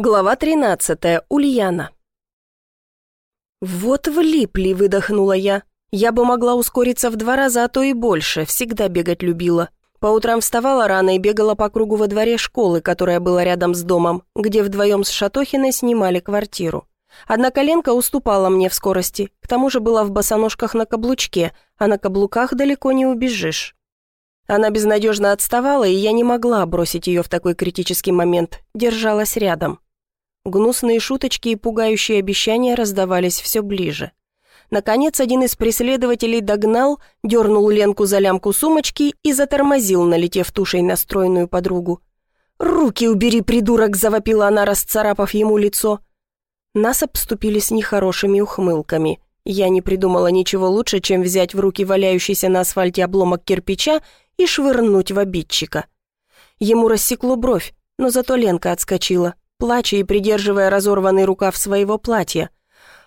Глава 13. Ульяна. «Вот влипли», — выдохнула я. «Я бы могла ускориться в два раза, а то и больше. Всегда бегать любила. По утрам вставала рано и бегала по кругу во дворе школы, которая была рядом с домом, где вдвоем с Шатохиной снимали квартиру. Одна коленка уступала мне в скорости, к тому же была в босоножках на каблучке, а на каблуках далеко не убежишь. Она безнадежно отставала, и я не могла бросить ее в такой критический момент, держалась рядом. Гнусные шуточки и пугающие обещания раздавались все ближе. Наконец, один из преследователей догнал, дернул Ленку за лямку сумочки и затормозил, налетев тушей на стройную подругу. «Руки убери, придурок!» – завопила она, расцарапав ему лицо. Нас обступили с нехорошими ухмылками. Я не придумала ничего лучше, чем взять в руки валяющийся на асфальте обломок кирпича и швырнуть в обидчика. Ему рассекло бровь, но зато Ленка отскочила, плача и придерживая разорванный рукав своего платья.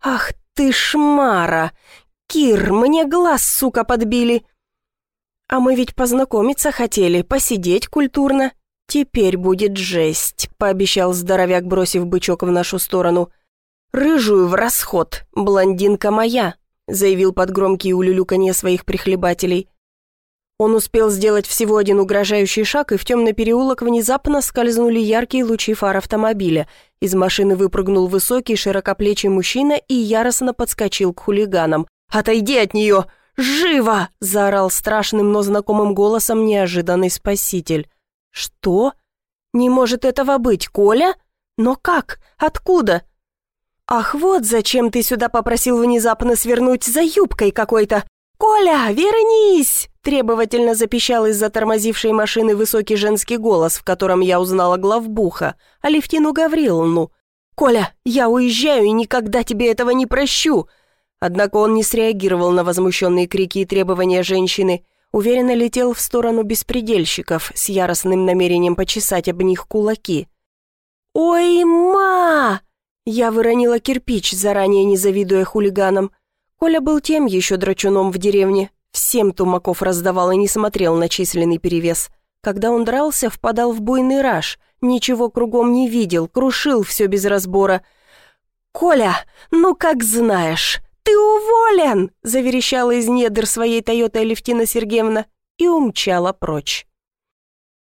«Ах ты шмара! Кир, мне глаз, сука, подбили!» «А мы ведь познакомиться хотели, посидеть культурно. Теперь будет жесть», — пообещал здоровяк, бросив бычок в нашу сторону. «Рыжую в расход, блондинка моя», — заявил под громкие улюлюканье своих прихлебателей. Он успел сделать всего один угрожающий шаг, и в темный переулок внезапно скользнули яркие лучи фар автомобиля. Из машины выпрыгнул высокий, широкоплечий мужчина и яростно подскочил к хулиганам. «Отойди от нее! Живо!» – заорал страшным, но знакомым голосом неожиданный спаситель. «Что? Не может этого быть, Коля? Но как? Откуда?» «Ах, вот зачем ты сюда попросил внезапно свернуть за юбкой какой-то! Коля, вернись!» Требовательно запищал из затормозившей машины высокий женский голос, в котором я узнала главбуха, Алевтину Гавриловну. «Коля, я уезжаю и никогда тебе этого не прощу!» Однако он не среагировал на возмущенные крики и требования женщины, уверенно летел в сторону беспредельщиков с яростным намерением почесать об них кулаки. «Ой, ма!» Я выронила кирпич, заранее не завидуя хулиганам. Коля был тем еще драчуном в деревне, Всем Тумаков раздавал и не смотрел на численный перевес. Когда он дрался, впадал в буйный раж, ничего кругом не видел, крушил все без разбора. «Коля, ну как знаешь, ты уволен!» заверещала из недр своей Тойоты Алевтина Сергеевна и умчала прочь.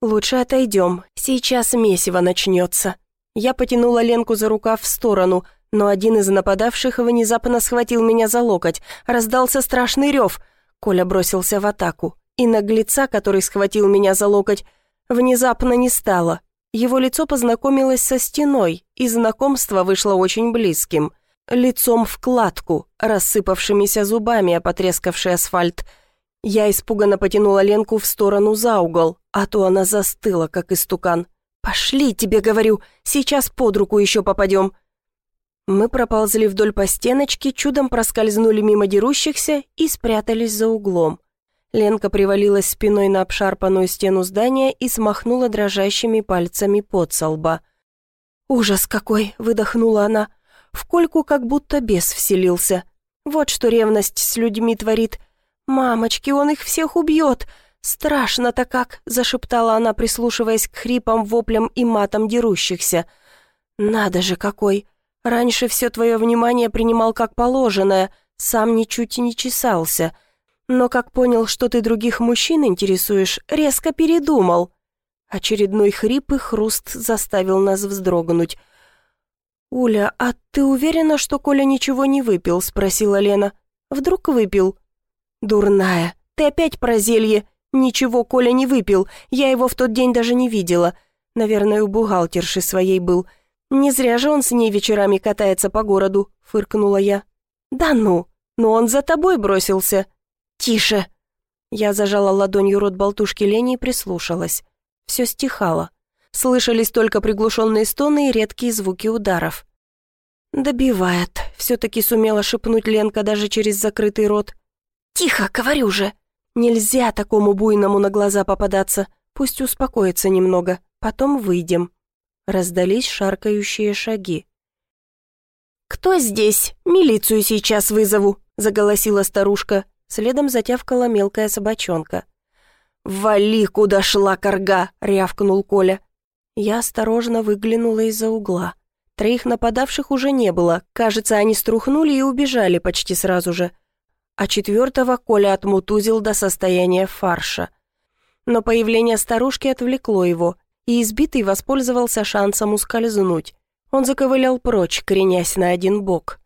«Лучше отойдем, сейчас месиво начнется». Я потянула Ленку за рукав в сторону, но один из нападавших внезапно схватил меня за локоть. Раздался страшный рев — Коля бросился в атаку, и наглеца, который схватил меня за локоть, внезапно не стало. Его лицо познакомилось со стеной, и знакомство вышло очень близким. Лицом в кладку, рассыпавшимися зубами, о потрескавший асфальт. Я испуганно потянула Ленку в сторону за угол, а то она застыла, как истукан. «Пошли, тебе говорю, сейчас под руку еще попадем». Мы проползли вдоль по стеночке, чудом проскользнули мимо дерущихся и спрятались за углом. Ленка привалилась спиной на обшарпанную стену здания и смахнула дрожащими пальцами под со лба. «Ужас какой!» — выдохнула она. В Кольку как будто бес вселился. Вот что ревность с людьми творит. «Мамочки, он их всех убьет!» «Страшно-то как!» — зашептала она, прислушиваясь к хрипам, воплям и матам дерущихся. «Надо же какой! Раньше все твое внимание принимал как положенное, сам ничуть не чесался. Но как понял, что ты других мужчин интересуешь, резко передумал. Очередной хрип и хруст заставил нас вздрогнуть. «Уля, а ты уверена, что Коля ничего не выпил?» — спросила Лена. «Вдруг выпил?» «Дурная, ты опять про зелье. Ничего Коля не выпил, я его в тот день даже не видела. Наверное, у бухгалтерши своей был. «Не зря же он с ней вечерами катается по городу», — фыркнула я. «Да ну, но он за тобой бросился». «Тише!» Я зажала ладонью рот болтушки Лени и прислушалась. Все стихало. Слышались только приглушенные стоны и редкие звуки ударов. «Добивает», — все-таки сумела шепнуть Ленка даже через закрытый рот. «Тихо, говорю же! Нельзя такому буйному на глаза попадаться. Пусть успокоится немного, потом выйдем». Раздались шаркающие шаги. «Кто здесь? Милицию сейчас вызову!» — заголосила старушка. Следом затявкала мелкая собачонка. «Вали, куда шла корга!» — рявкнул Коля. Я осторожно выглянула из-за угла. Троих нападавших уже не было. Кажется, они струхнули и убежали почти сразу же. А четвертого Коля отмутузил до состояния фарша. Но появление старушки отвлекло его, и избитый воспользовался шансом ускользнуть. Он заковылял прочь, кренясь на один бок.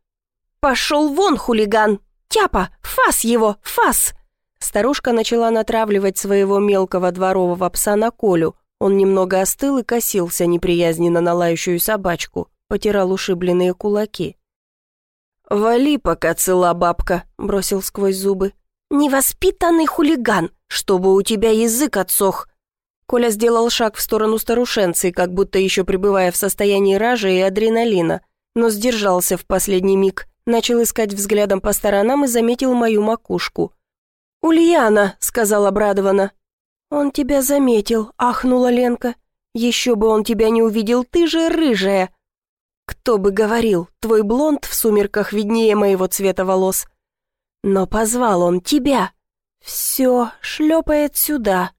«Пошел вон, хулиган! Тяпа! Фас его! Фас!» Старушка начала натравливать своего мелкого дворового пса на Колю. Он немного остыл и косился неприязненно на лающую собачку, потирал ушибленные кулаки. «Вали, пока цела бабка», — бросил сквозь зубы. «Невоспитанный хулиган, чтобы у тебя язык отсох!» Коля сделал шаг в сторону старушенцы, как будто еще пребывая в состоянии ража и адреналина, но сдержался в последний миг, начал искать взглядом по сторонам и заметил мою макушку. «Ульяна», — сказал обрадованно. «Он тебя заметил», — ахнула Ленка. «Еще бы он тебя не увидел, ты же рыжая». «Кто бы говорил, твой блонд в сумерках виднее моего цвета волос». «Но позвал он тебя». «Все, шлепает сюда».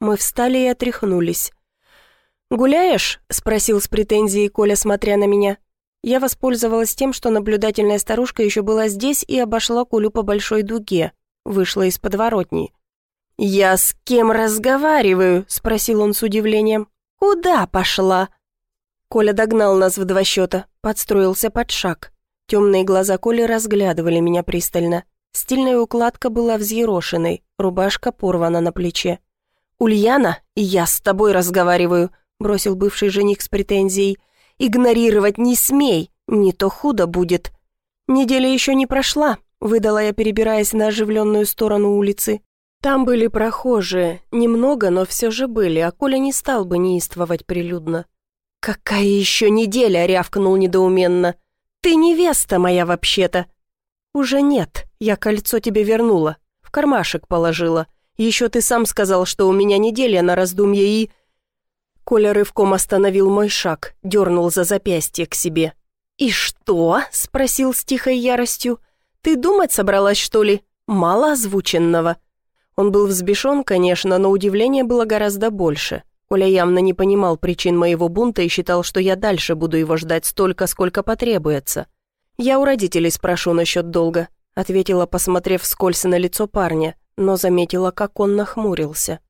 Мы встали и отряхнулись. «Гуляешь?» — спросил с претензией Коля, смотря на меня. Я воспользовалась тем, что наблюдательная старушка еще была здесь и обошла Колю по большой дуге. Вышла из подворотни. «Я с кем разговариваю?» — спросил он с удивлением. «Куда пошла?» Коля догнал нас в два счета, подстроился под шаг. Темные глаза Коли разглядывали меня пристально. Стильная укладка была взъерошенной, рубашка порвана на плече. «Ульяна, я с тобой разговариваю», — бросил бывший жених с претензией. «Игнорировать не смей, не то худо будет». Неделя еще не прошла, выдала я, перебираясь на оживленную сторону улицы. Там были прохожие, немного, но все же были, а Коля не стал бы неистовать прилюдно. «Какая еще неделя?» — рявкнул недоуменно. «Ты невеста моя вообще-то». «Уже нет, я кольцо тебе вернула, в кармашек положила. Еще ты сам сказал, что у меня неделя на раздумье и...» Коля рывком остановил мой шаг, дернул за запястье к себе. «И что?» — спросил с тихой яростью. Ты думать собралась, что ли? Мало озвученного». Он был взбешен, конечно, но удивление было гораздо больше. Коля явно не понимал причин моего бунта и считал, что я дальше буду его ждать столько, сколько потребуется. «Я у родителей спрошу насчет долга», — ответила, посмотрев вскользь на лицо парня, но заметила, как он нахмурился.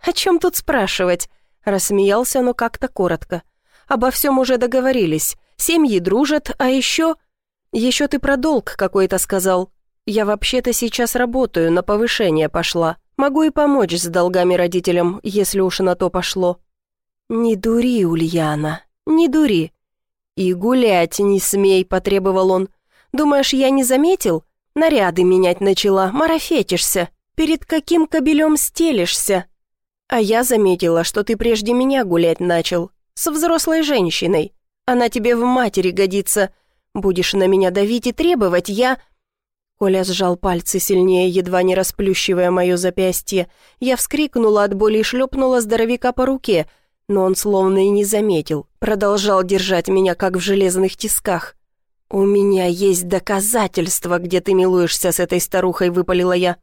«О чем тут спрашивать?» — рассмеялся, но как-то коротко. «Обо всем уже договорились. Семьи дружат, а еще...» «Еще ты про долг какой-то сказал. Я вообще-то сейчас работаю, на повышение пошла. Могу и помочь с долгами родителям, если уж на то пошло». «Не дури, Ульяна, не дури». «И гулять не смей», — потребовал он. «Думаешь, я не заметил? Наряды менять начала, марафетишься. Перед каким кобелем стелишься?» «А я заметила, что ты прежде меня гулять начал. С взрослой женщиной. Она тебе в матери годится. Будешь на меня давить и требовать, я...» Коля сжал пальцы сильнее, едва не расплющивая мое запястье. Я вскрикнула от боли и шлепнула здоровяка по руке, но он словно и не заметил, продолжал держать меня, как в железных тисках. «У меня есть доказательства, где ты милуешься с этой старухой», — выпалила я.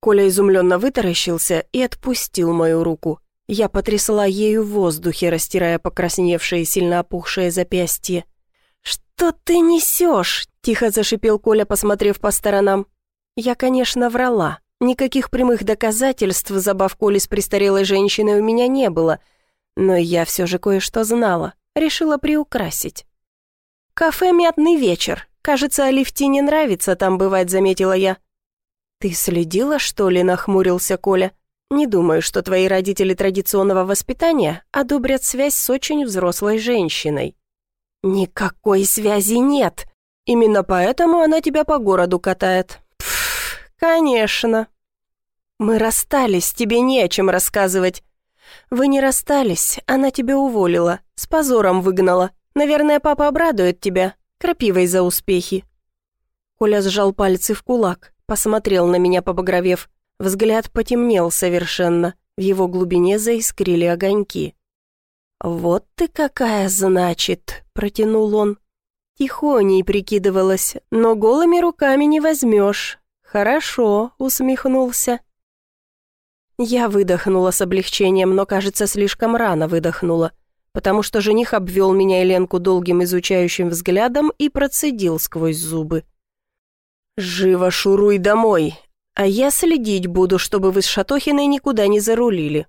Коля изумленно вытаращился и отпустил мою руку. Я потрясла ею в воздухе, растирая покрасневшее и сильно опухшее запястье. «Что ты несешь?» – тихо зашипел Коля, посмотрев по сторонам. «Я, конечно, врала. Никаких прямых доказательств забав Коли с престарелой женщиной у меня не было. Но я все же кое-что знала. Решила приукрасить». «Кафе «Мятный вечер». Кажется, Алифтине нравится там бывать», — заметила я. «Ты следила, что ли?» — нахмурился Коля. «Не думаю, что твои родители традиционного воспитания одобрят связь с очень взрослой женщиной». «Никакой связи нет. Именно поэтому она тебя по городу катает». «Пф, конечно». «Мы расстались, тебе не о чем рассказывать». «Вы не расстались, она тебя уволила, с позором выгнала. Наверное, папа обрадует тебя, крапивой за успехи». Коля сжал пальцы в кулак, посмотрел на меня, побагровев. Взгляд потемнел совершенно, в его глубине заискрили огоньки. «Вот ты какая, значит», — протянул он. Тихоней прикидывалась, но голыми руками не возьмешь. «Хорошо», — усмехнулся. Я выдохнула с облегчением, но, кажется, слишком рано выдохнула. потому что жених обвел меня и Ленку долгим изучающим взглядом и процедил сквозь зубы. «Живо шуруй домой, а я следить буду, чтобы вы с Шатохиной никуда не зарулили».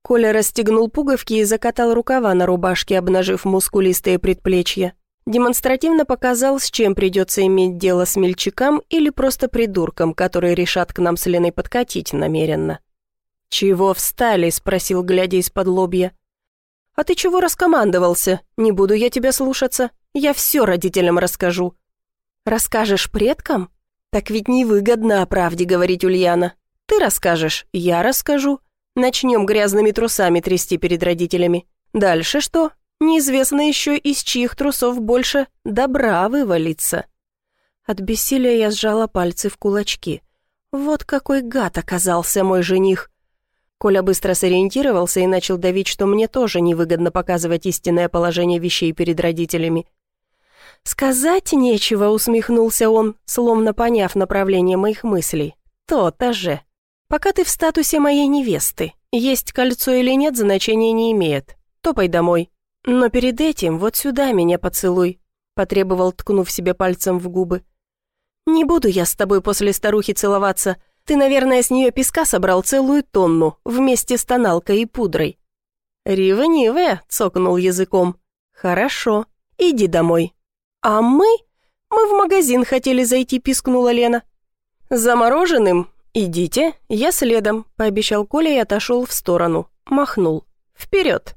Коля расстегнул пуговки и закатал рукава на рубашке, обнажив мускулистые предплечья. Демонстративно показал, с чем придется иметь дело смельчакам или просто придуркам, которые решат к нам с Леной подкатить намеренно. «Чего встали?» — спросил, глядя из-под лобья. «А ты чего раскомандовался? Не буду я тебя слушаться. Я все родителям расскажу». «Расскажешь предкам?» «Так ведь невыгодно о правде говорить, Ульяна. Ты расскажешь, я расскажу. Начнем грязными трусами трясти перед родителями. Дальше что? Неизвестно еще, из чьих трусов больше добра вывалится». От бессилия я сжала пальцы в кулачки. Вот какой гад оказался мой жених. Коля быстро сориентировался и начал давить, что мне тоже невыгодно показывать истинное положение вещей перед родителями. «Сказать нечего», — усмехнулся он, словно поняв направление моих мыслей. «То-то же. Пока ты в статусе моей невесты, есть кольцо или нет, значения не имеет. Топай домой. Но перед этим вот сюда меня поцелуй», — потребовал, ткнув себе пальцем в губы. «Не буду я с тобой после старухи целоваться. Ты, наверное, с нее песка собрал целую тонну, вместе с тоналкой и пудрой». «Ревнивая», — цокнул языком. «Хорошо, иди домой». «А мы? Мы в магазин хотели зайти», — пискнула Лена. «Замороженным? Идите, я следом», — пообещал Коля и отошел в сторону. Махнул. «Вперед!»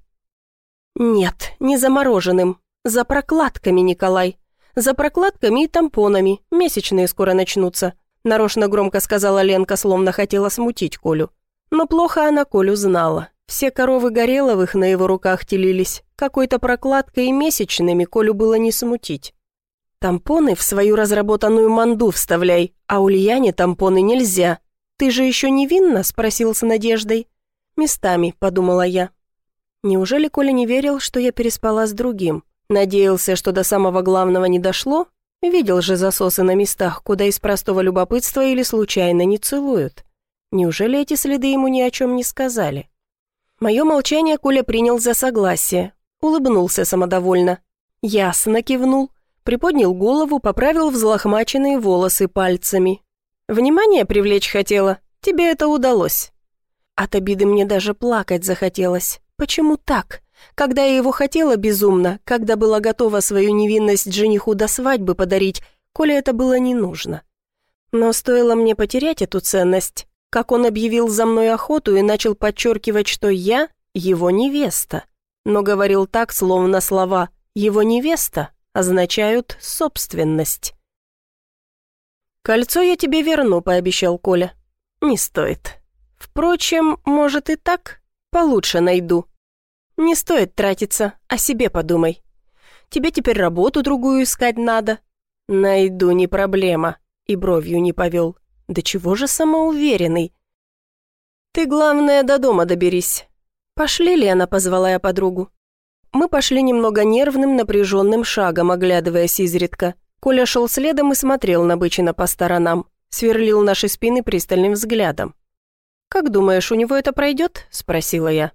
«Нет, не замороженным. За прокладками, Николай. За прокладками и тампонами. Месячные скоро начнутся. Нарочно громко сказала Ленка, словно хотела смутить Колю. Но плохо она Колю знала. Все коровы Гореловых на его руках телились. Какой-то прокладкой и месячными Колю было не смутить. «Тампоны в свою разработанную манду вставляй, а Ульяне тампоны нельзя. Ты же еще невинна?» – спросил с надеждой. «Местами», – подумала я. Неужели Коля не верил, что я переспала с другим? Надеялся, что до самого главного не дошло? Видел же засосы на местах, куда из простого любопытства или случайно не целуют. Неужели эти следы ему ни о чем не сказали? Мое молчание Коля принял за согласие. Улыбнулся самодовольно. Ясно кивнул. Приподнял голову, поправил взлохмаченные волосы пальцами. «Внимание привлечь хотела? Тебе это удалось». От обиды мне даже плакать захотелось. Почему так? Когда я его хотела безумно, когда была готова свою невинность жениху до свадьбы подарить, Коле это было не нужно. Но стоило мне потерять эту ценность, как он объявил за мной охоту и начал подчеркивать, что я его невеста. Но говорил так, словно слова «его невеста» означают «собственность». «Кольцо я тебе верну», — пообещал Коля. «Не стоит. Впрочем, может и так, получше найду». «Не стоит тратиться, о себе подумай. Тебе теперь работу другую искать надо». «Найду, не проблема», и бровью не повел. «Да чего же самоуверенный?» «Ты, главное, до дома доберись». «Пошли, Лена», — позвала я подругу. Мы пошли немного нервным, напряженным шагом, оглядываясь изредка. Коля шел следом и смотрел набычно по сторонам, сверлил наши спины пристальным взглядом. «Как думаешь, у него это пройдет?» — спросила я.